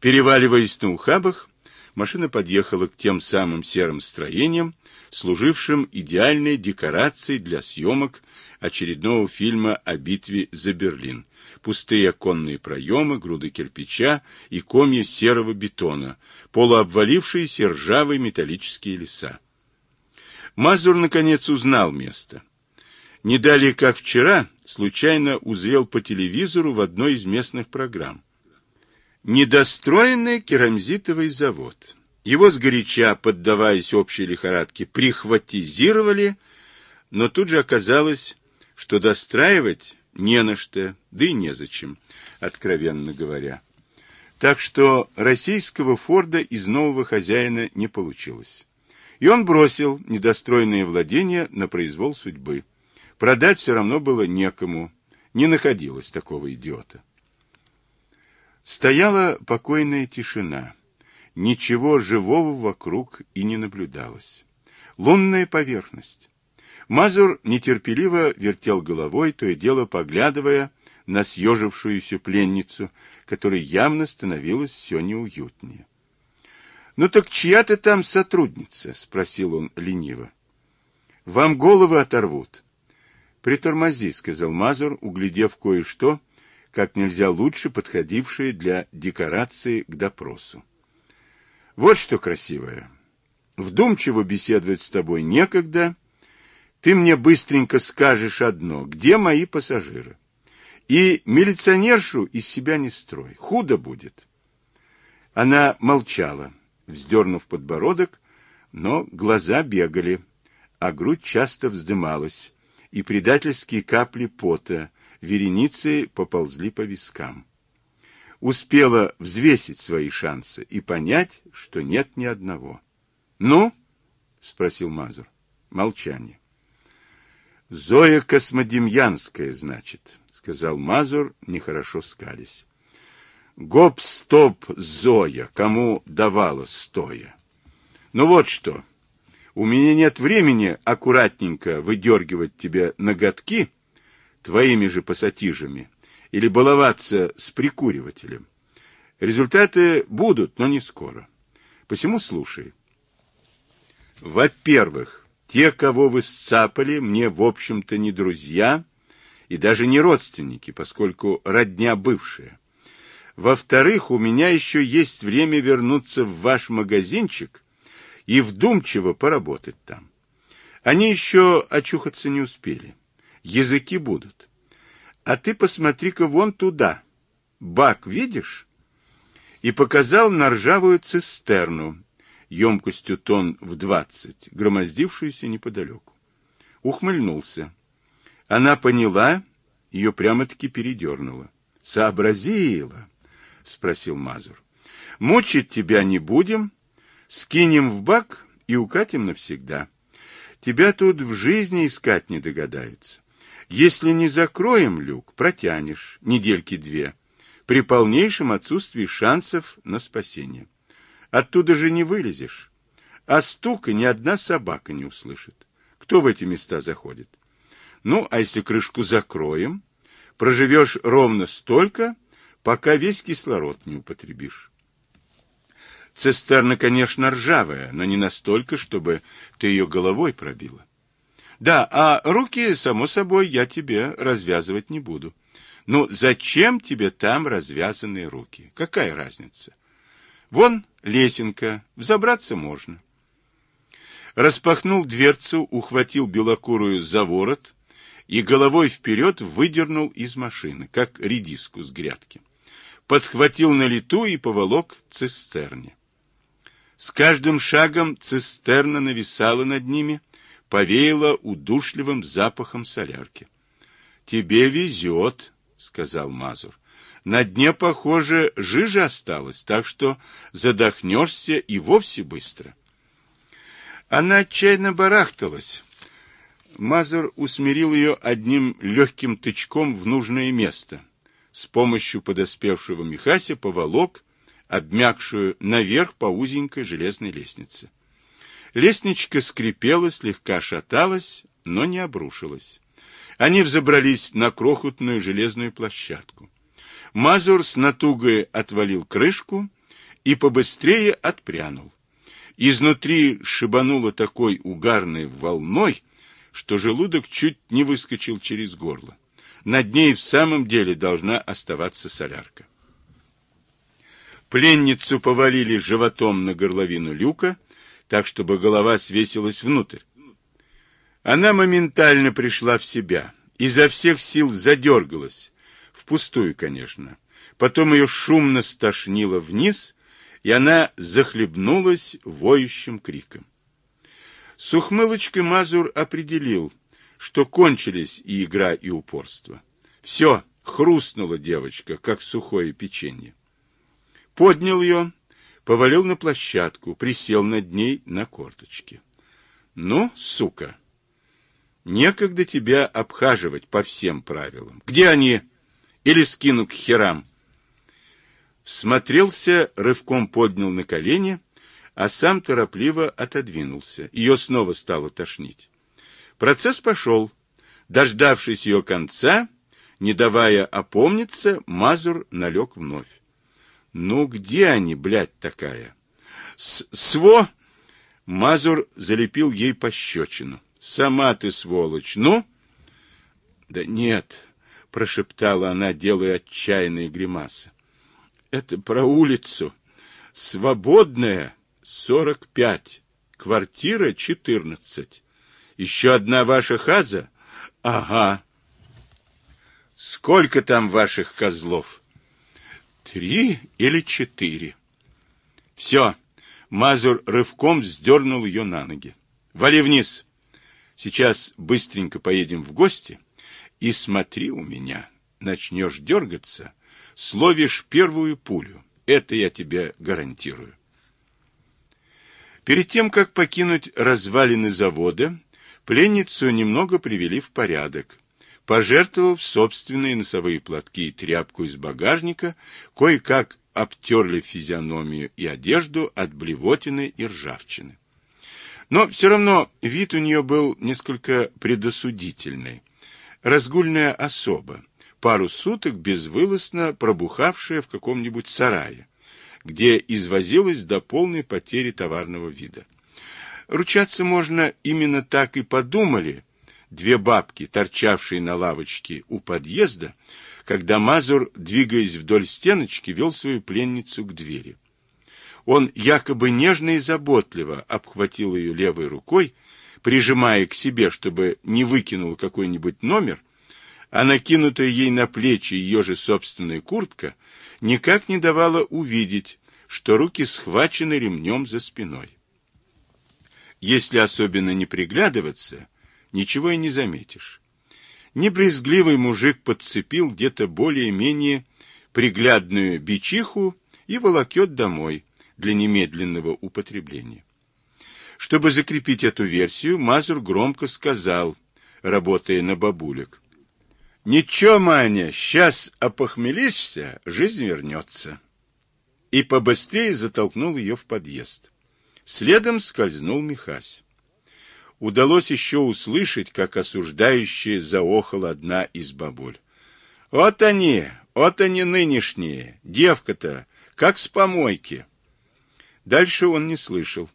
Переваливаясь на ухабах, машина подъехала к тем самым серым строениям, служившим идеальной декорацией для съемок очередного фильма о битве за Берлин. Пустые оконные проемы, груды кирпича и комья серого бетона, полуобвалившиеся ржавые металлические леса. Мазур, наконец, узнал место. Не далее, как вчера, случайно узрел по телевизору в одной из местных программ. Недостроенный керамзитовый завод. Его сгоряча, поддаваясь общей лихорадке, прихватизировали, но тут же оказалось, что достраивать не на что, да и незачем, откровенно говоря. Так что российского Форда из нового хозяина не получилось. И он бросил недостроенные владения на произвол судьбы. Продать все равно было некому, не находилось такого идиота. Стояла покойная тишина. Ничего живого вокруг и не наблюдалось. Лунная поверхность. Мазур нетерпеливо вертел головой, то и дело поглядывая на съежившуюся пленницу, которой явно становилось все неуютнее. — Ну так чья ты там сотрудница? — спросил он лениво. — Вам головы оторвут. — Притормози, — сказал Мазур, углядев кое-что, как нельзя лучше подходившие для декорации к допросу. Вот что красивое. Вдумчиво беседовать с тобой некогда. Ты мне быстренько скажешь одно. Где мои пассажиры? И милиционершу из себя не строй. Худо будет. Она молчала, вздернув подбородок, но глаза бегали, а грудь часто вздымалась, и предательские капли пота вереницы поползли по вискам. Успела взвесить свои шансы и понять, что нет ни одного. «Ну?» — спросил Мазур. Молчание. «Зоя Космодемьянская, значит», — сказал Мазур, нехорошо скались. «Гоп-стоп, Зоя, кому давала стоя. Ну вот что, у меня нет времени аккуратненько выдергивать тебе ноготки, твоими же пассатижами или баловаться с прикуривателем. Результаты будут, но не скоро. Посему слушай. Во-первых, те, кого вы сцапали, мне, в общем-то, не друзья и даже не родственники, поскольку родня бывшая. Во-вторых, у меня еще есть время вернуться в ваш магазинчик и вдумчиво поработать там. Они еще очухаться не успели языки будут. А ты посмотри-ка вон туда. Бак видишь? И показал на ржавую цистерну, емкостью тонн в двадцать, громоздившуюся неподалеку. Ухмыльнулся. Она поняла, ее прямо-таки передернула. «Сообразила?» — спросил Мазур. «Мучить тебя не будем, скинем в бак и укатим навсегда. Тебя тут в жизни искать не догадаются. Если не закроем люк, протянешь недельки две, при полнейшем отсутствии шансов на спасение. Оттуда же не вылезешь. А стука ни одна собака не услышит. Кто в эти места заходит? Ну, а если крышку закроем, проживешь ровно столько, пока весь кислород не употребишь. Цистерна, конечно, ржавая, но не настолько, чтобы ты ее головой пробила. Да, а руки, само собой, я тебе развязывать не буду. Ну, зачем тебе там развязанные руки? Какая разница? Вон лесенка, взобраться можно. Распахнул дверцу, ухватил белокурую за ворот и головой вперед выдернул из машины, как редиску с грядки. Подхватил на лету и поволок цистерне. С каждым шагом цистерна нависала над ними, повеяло удушливым запахом солярки. «Тебе везет», — сказал Мазур. «На дне, похоже, жижа осталась, так что задохнешься и вовсе быстро». Она отчаянно барахталась. Мазур усмирил ее одним легким тычком в нужное место. С помощью подоспевшего Михася поволок, обмякшую наверх по узенькой железной лестнице. Лестничка скрипела, слегка шаталась, но не обрушилась. Они взобрались на крохотную железную площадку. Мазур с натугой отвалил крышку, и побыстрее отпрянул. Изнутри шибануло такой угарной волной, что желудок чуть не выскочил через горло. Над ней в самом деле должна оставаться солярка. Пленницу повалили животом на горловину люка, так, чтобы голова свесилась внутрь. Она моментально пришла в себя, изо всех сил задергалась, впустую, конечно. Потом ее шумно стошнило вниз, и она захлебнулась воющим криком. С ухмылочкой Мазур определил, что кончились и игра, и упорство. Все, хрустнула девочка, как сухое печенье. Поднял ее, повалил на площадку, присел над ней на корточки. Ну, сука, некогда тебя обхаживать по всем правилам. Где они? Или скину к херам? Смотрелся, рывком поднял на колени, а сам торопливо отодвинулся. Ее снова стало тошнить. Процесс пошел. Дождавшись ее конца, не давая опомниться, Мазур налег вновь. Ну где они, блядь, такая? С Сво! Мазур залепил ей пощечину. Сама ты сволочь, ну? Да нет, прошептала она, делая отчаянные гримасы. Это про улицу. Свободная, сорок пять. Квартира четырнадцать. Еще одна ваша хаза? Ага. Сколько там ваших козлов? Три или четыре. Все. Мазур рывком вздернул ее на ноги. Вали вниз. Сейчас быстренько поедем в гости. И смотри у меня. Начнешь дергаться, словишь первую пулю. Это я тебе гарантирую. Перед тем, как покинуть развалины завода, Пленницу немного привели в порядок, пожертвовав собственные носовые платки и тряпку из багажника, кое-как обтерли физиономию и одежду от блевотины и ржавчины. Но все равно вид у нее был несколько предосудительный. Разгульная особа, пару суток безвылазно пробухавшая в каком-нибудь сарае, где извозилась до полной потери товарного вида. Ручаться можно именно так и подумали две бабки, торчавшие на лавочке у подъезда, когда Мазур, двигаясь вдоль стеночки, вел свою пленницу к двери. Он якобы нежно и заботливо обхватил ее левой рукой, прижимая к себе, чтобы не выкинул какой-нибудь номер, а накинутая ей на плечи ее же собственная куртка никак не давала увидеть, что руки схвачены ремнем за спиной. Если особенно не приглядываться, ничего и не заметишь. Небрезгливый мужик подцепил где-то более-менее приглядную бичиху и волокет домой для немедленного употребления. Чтобы закрепить эту версию, Мазур громко сказал, работая на бабулек. «Ничего, Маня, сейчас опохмелишься, жизнь вернется». И побыстрее затолкнул ее в подъезд. Следом скользнул Михась. Удалось еще услышать, как осуждающая заохала одна из бабуль. Вот они, вот они нынешние, девка-то, как с помойки. Дальше он не слышал.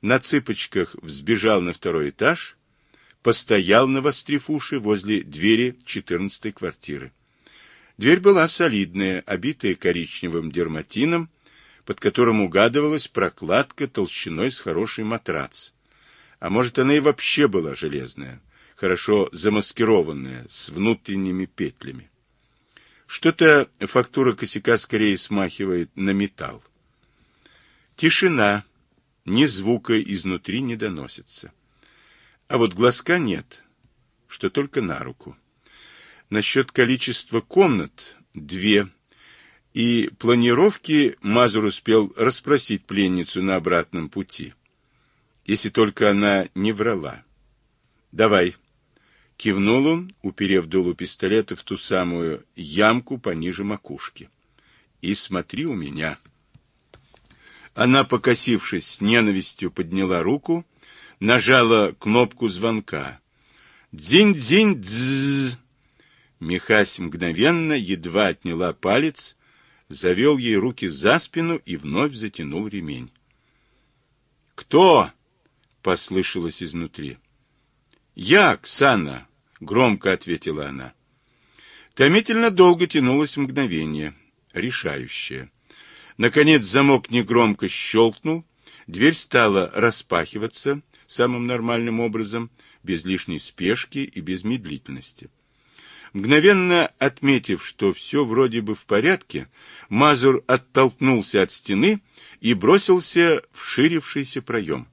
На цыпочках взбежал на второй этаж, постоял на вострифуши возле двери четырнадцатой квартиры. Дверь была солидная, обитая коричневым дерматином, под которым угадывалась прокладка толщиной с хороший матрац. А может, она и вообще была железная, хорошо замаскированная, с внутренними петлями. Что-то фактура косяка скорее смахивает на металл. Тишина, ни звука изнутри не доносится. А вот глазка нет, что только на руку. Насчет количества комнат — две и планировки Мазур успел расспросить пленницу на обратном пути. Если только она не врала. «Давай», — кивнул он, уперев дулу пистолета в ту самую ямку пониже макушки. «И смотри у меня». Она, покосившись с ненавистью, подняла руку, нажала кнопку звонка. «Дзинь-дзинь-дзз!» Михась мгновенно едва отняла палец, завел ей руки за спину и вновь затянул ремень. «Кто?» — послышалось изнутри. «Я, Ксана!» — громко ответила она. Томительно долго тянулось мгновение, решающее. Наконец замок негромко щелкнул, дверь стала распахиваться самым нормальным образом, без лишней спешки и без медлительности. Мгновенно отметив, что все вроде бы в порядке, Мазур оттолкнулся от стены и бросился в ширившийся проем.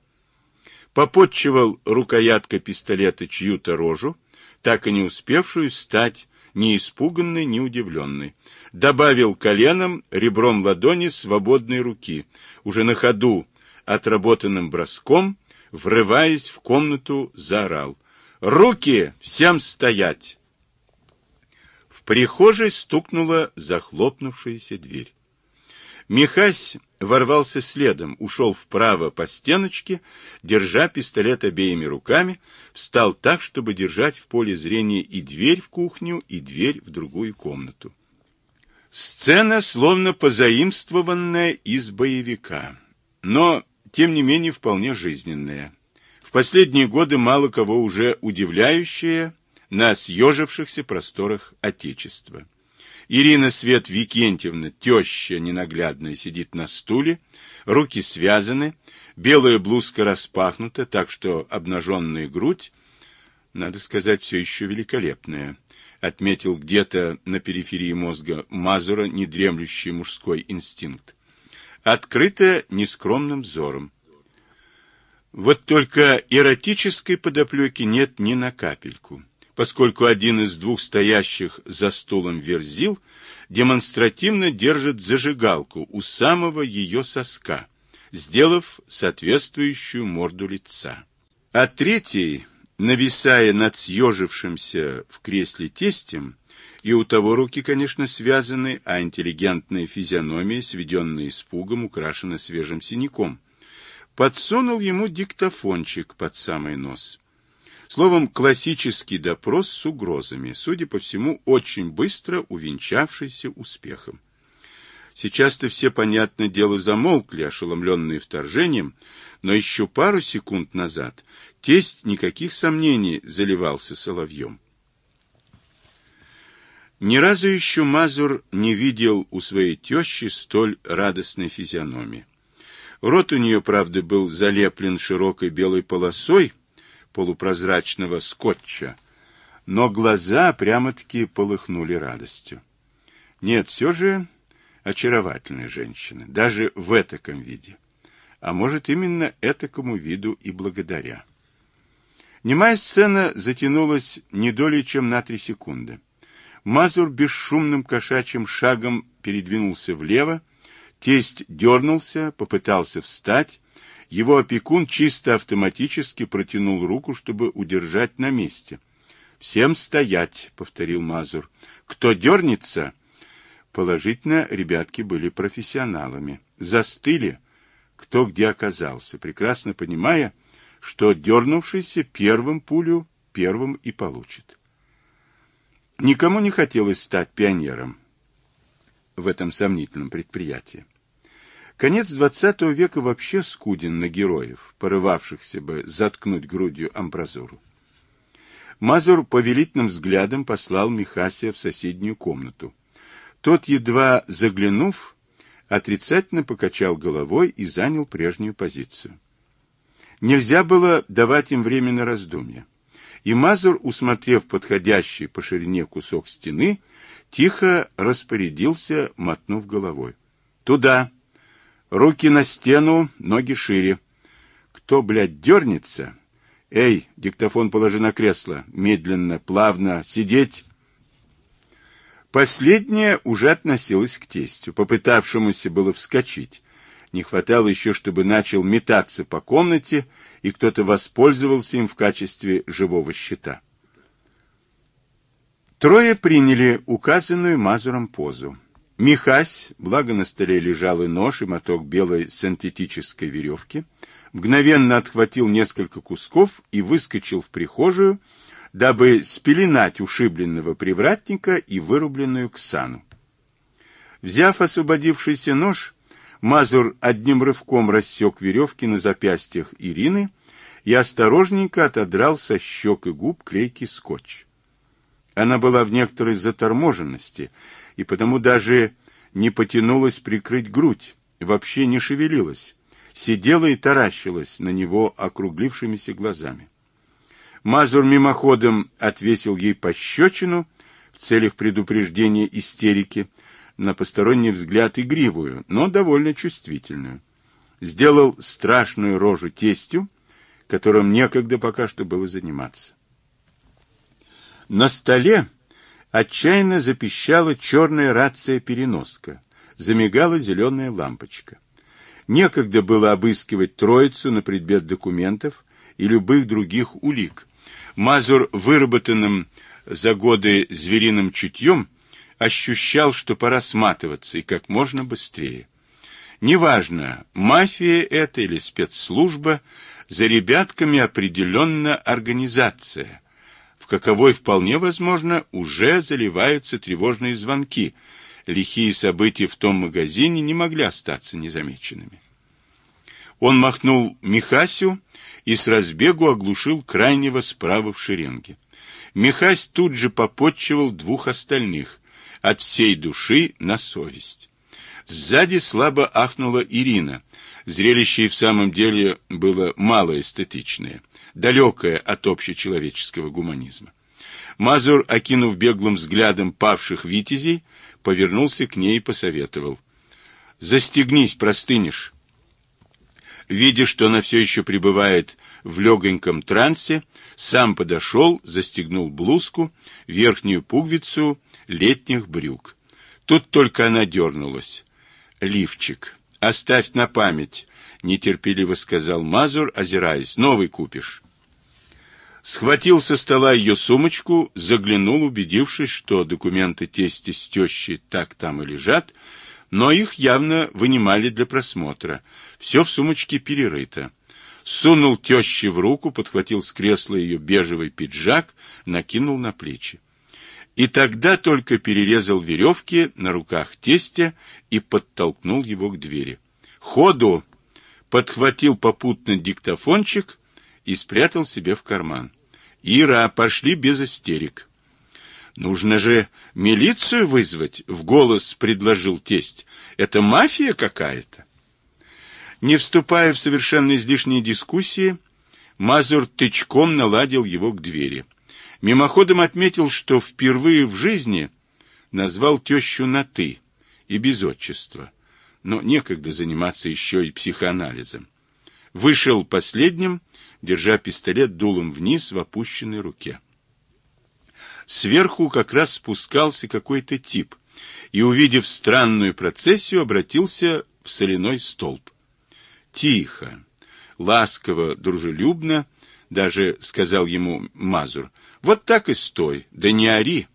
Попотчевал рукоятка пистолета чью-то рожу, так и не успевшую стать ни испуганной, ни удивленной. Добавил коленом, ребром ладони свободной руки, уже на ходу, отработанным броском, врываясь в комнату, заорал. «Руки! Всем стоять!» В прихожей стукнула захлопнувшаяся дверь. Михась ворвался следом, ушел вправо по стеночке, держа пистолет обеими руками, встал так, чтобы держать в поле зрения и дверь в кухню, и дверь в другую комнату. Сцена словно позаимствованная из боевика, но, тем не менее, вполне жизненная. В последние годы мало кого уже удивляющая на съежившихся просторах Отечества. Ирина Свет Викентьевна, теща ненаглядная, сидит на стуле, руки связаны, белая блузка распахнута, так что обнаженная грудь, надо сказать, все еще великолепная, отметил где-то на периферии мозга Мазура недремлющий мужской инстинкт. Открыто нескромным взором. Вот только эротической подоплеки нет ни на капельку поскольку один из двух стоящих за стулом верзил демонстративно держит зажигалку у самого ее соска, сделав соответствующую морду лица. А третий, нависая над съежившимся в кресле тестем, и у того руки, конечно, связаны, а интеллигентная физиономия, сведенная испугом, украшена свежим синяком, подсунул ему диктофончик под самый нос. Словом, классический допрос с угрозами, судя по всему, очень быстро увенчавшийся успехом. Сейчас-то все, понятное дело, замолкли, ошеломленные вторжением, но еще пару секунд назад тесть никаких сомнений заливался соловьем. Ни разу еще Мазур не видел у своей тещи столь радостной физиономии. Рот у нее, правда, был залеплен широкой белой полосой, полупрозрачного скотча, но глаза прямо-таки полыхнули радостью. Нет, все же очаровательная женщина, даже в этаком виде. А может, именно этакому виду и благодаря. Немая сцена затянулась не долей, чем на три секунды. Мазур бесшумным кошачьим шагом передвинулся влево, тесть дернулся, попытался встать, его опекун чисто автоматически протянул руку, чтобы удержать на месте. «Всем стоять!» — повторил Мазур. «Кто дернется?» Положительно, ребятки были профессионалами. Застыли, кто где оказался, прекрасно понимая, что дернувшийся первым пулю первым и получит. Никому не хотелось стать пионером в этом сомнительном предприятии. Конец XX века вообще скуден на героев, порывавшихся бы заткнуть грудью амбразуру. Мазур повелительным взглядом послал Михасия в соседнюю комнату. Тот, едва заглянув, отрицательно покачал головой и занял прежнюю позицию. Нельзя было давать им время на раздумья. И Мазур, усмотрев подходящий по ширине кусок стены, тихо распорядился, мотнув головой. «Туда!» Руки на стену, ноги шире. Кто, блядь, дернется? Эй, диктофон положи на кресло. Медленно, плавно. Сидеть. Последнее уже относилось к тестю, попытавшемуся было вскочить. Не хватало еще, чтобы начал метаться по комнате, и кто-то воспользовался им в качестве живого щита. Трое приняли указанную Мазуром позу. Михась, благо на столе лежал и нож, и моток белой синтетической веревки, мгновенно отхватил несколько кусков и выскочил в прихожую, дабы спеленать ушибленного привратника и вырубленную Ксану. Взяв освободившийся нож, Мазур одним рывком рассек веревки на запястьях Ирины и осторожненько отодрал со щек и губ клейкий скотч. Она была в некоторой заторможенности и потому даже не потянулась прикрыть грудь, вообще не шевелилась, сидела и таращилась на него округлившимися глазами. Мазур мимоходом отвесил ей пощечину в целях предупреждения истерики, на посторонний взгляд игривую, но довольно чувствительную. Сделал страшную рожу тестю, которым некогда пока что было заниматься. На столе отчаянно запищала черная рация-переноска, замигала зеленая лампочка. Некогда было обыскивать троицу на предмет документов и любых других улик. Мазур, выработанным за годы звериным чутьем, ощущал, что пора сматываться и как можно быстрее. Неважно, мафия это или спецслужба, за ребятками определенно организация, каковой вполне возможно уже заливаются тревожные звонки. Лихие события в том магазине не могли остаться незамеченными. Он махнул Михасю и с разбегу оглушил крайнего справа в шеренге. Михась тут же попотчевал двух остальных, от всей души на совесть. Сзади слабо ахнула Ирина. Зрелище и в самом деле было мало эстетичное, далекое от общечеловеческого гуманизма. Мазур, окинув беглым взглядом павших витязей, повернулся к ней и посоветовал. «Застегнись, простынешь». Видя, что она все еще пребывает в легоньком трансе, сам подошел, застегнул блузку, верхнюю пуговицу летних брюк. Тут только она дернулась. «Лифчик, оставь на память», — нетерпеливо сказал Мазур, озираясь. «Новый купишь». Схватил со стола ее сумочку, заглянул, убедившись, что документы тести с тещей так там и лежат, но их явно вынимали для просмотра. Все в сумочке перерыто. Сунул теще в руку, подхватил с кресла ее бежевый пиджак, накинул на плечи и тогда только перерезал веревки на руках тестя и подтолкнул его к двери. «Ходу!» Подхватил попутно диктофончик и спрятал себе в карман. «Ира, пошли без истерик». «Нужно же милицию вызвать», — в голос предложил тесть. «Это мафия какая-то». Не вступая в совершенно излишние дискуссии, Мазур тычком наладил его к двери. Мимоходом отметил, что впервые в жизни назвал тещу на «ты» и без отчества, но некогда заниматься еще и психоанализом. Вышел последним, держа пистолет дулом вниз в опущенной руке. Сверху как раз спускался какой-то тип и, увидев странную процессию, обратился в соляной столб. Тихо, ласково, дружелюбно, даже сказал ему Мазур, вот так и стой, да не ори.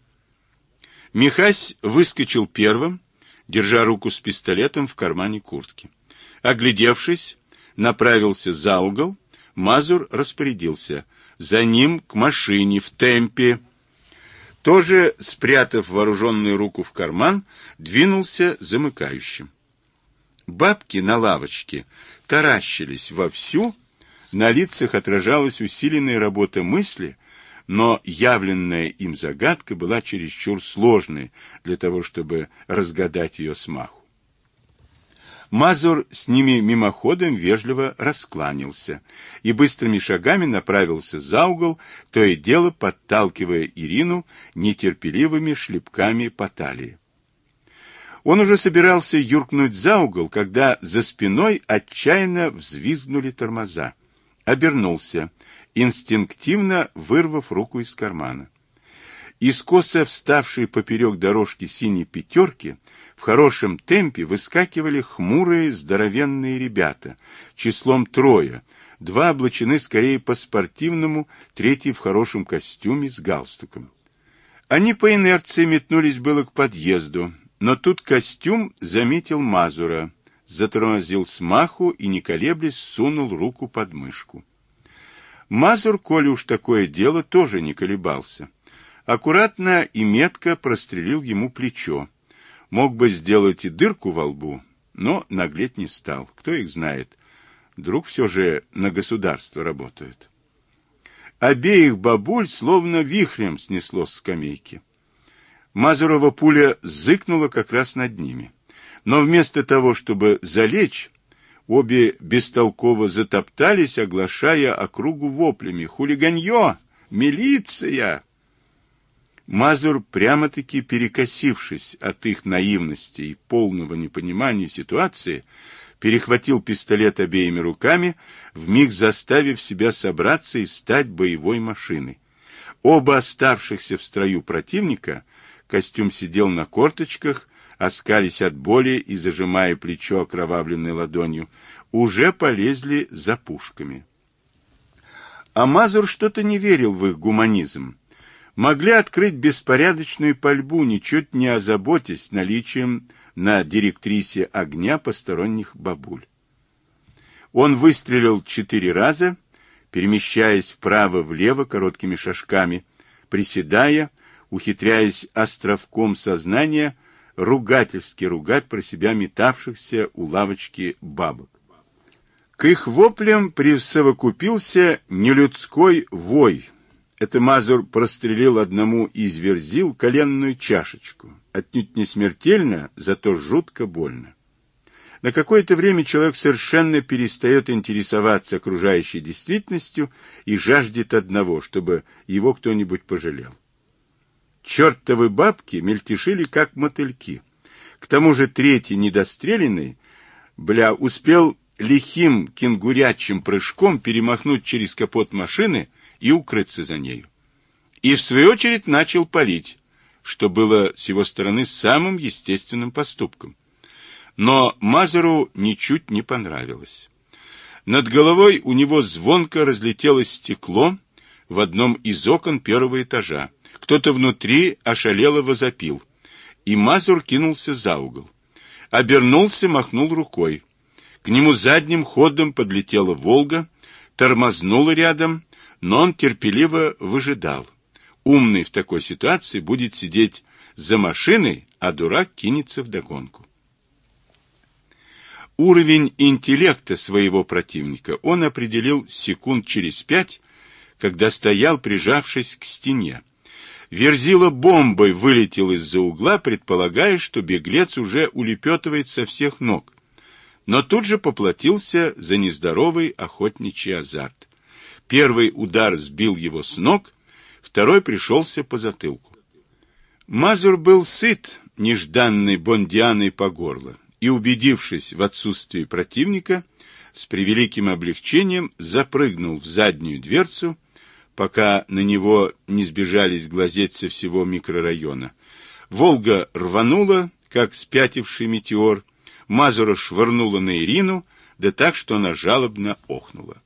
Михась выскочил первым, держа руку с пистолетом в кармане куртки. Оглядевшись, направился за угол, Мазур распорядился. За ним к машине в темпе. Тоже, спрятав вооруженную руку в карман, двинулся замыкающим. Бабки на лавочке таращились вовсю, на лицах отражалась усиленная работа мысли, но явленная им загадка была чересчур сложной для того, чтобы разгадать ее смаху. Мазур с ними мимоходом вежливо раскланялся и быстрыми шагами направился за угол, то и дело подталкивая Ирину нетерпеливыми шлепками по талии. Он уже собирался юркнуть за угол, когда за спиной отчаянно взвизгнули тормоза. Обернулся инстинктивно вырвав руку из кармана. Искоса вставшие поперек дорожки синей пятерки в хорошем темпе выскакивали хмурые здоровенные ребята, числом трое, два облачены скорее по-спортивному, третий в хорошем костюме с галстуком. Они по инерции метнулись было к подъезду, но тут костюм заметил Мазура, затормозил смаху и, не колеблясь, сунул руку под мышку. Мазур, коли уж такое дело, тоже не колебался. Аккуратно и метко прострелил ему плечо. Мог бы сделать и дырку во лбу, но наглеть не стал. Кто их знает? Вдруг все же на государство работают. Обеих бабуль словно вихрем снесло с скамейки. Мазурова пуля зыкнула как раз над ними. Но вместо того, чтобы залечь, обе бестолково затоптались, оглашая округу воплями. «Хулиганье! Милиция!» Мазур, прямо-таки перекосившись от их наивности и полного непонимания ситуации, перехватил пистолет обеими руками, вмиг заставив себя собраться и стать боевой машиной. Оба оставшихся в строю противника, костюм сидел на корточках, оскались от боли и зажимая плечо окровавленной ладонью, уже полезли за пушками. А Мазур что-то не верил в их гуманизм могли открыть беспорядочную пальбу, ничуть не озаботясь наличием на директрисе огня посторонних бабуль. Он выстрелил четыре раза, перемещаясь вправо-влево короткими шажками, приседая, ухитряясь островком сознания ругательски ругать про себя метавшихся у лавочки бабок. К их воплям присовокупился нелюдской вой, это Мазур прострелил одному из верзил коленную чашечку. Отнюдь не смертельно, зато жутко больно. На какое-то время человек совершенно перестает интересоваться окружающей действительностью и жаждет одного, чтобы его кто-нибудь пожалел. Чертовы бабки мельтешили, как мотыльки. К тому же третий недостреленный, бля, успел лихим кенгурячим прыжком перемахнуть через капот машины и укрыться за нею. И в свою очередь начал палить, что было с его стороны самым естественным поступком. Но Мазеру ничуть не понравилось. Над головой у него звонко разлетелось стекло в одном из окон первого этажа. Кто-то внутри ошалело возопил, и Мазур кинулся за угол. Обернулся, махнул рукой. К нему задним ходом подлетела «Волга», тормознула рядом но он терпеливо выжидал. Умный в такой ситуации будет сидеть за машиной, а дурак кинется вдогонку. Уровень интеллекта своего противника он определил секунд через пять, когда стоял, прижавшись к стене. Верзила бомбой вылетел из-за угла, предполагая, что беглец уже улепетывает со всех ног, но тут же поплатился за нездоровый охотничий азарт. Первый удар сбил его с ног, второй пришелся по затылку. Мазур был сыт нежданной бондианой по горло и, убедившись в отсутствии противника, с превеликим облегчением запрыгнул в заднюю дверцу, пока на него не сбежались глазеть со всего микрорайона. Волга рванула, как спятивший метеор, Мазура швырнула на Ирину, да так, что она жалобно охнула.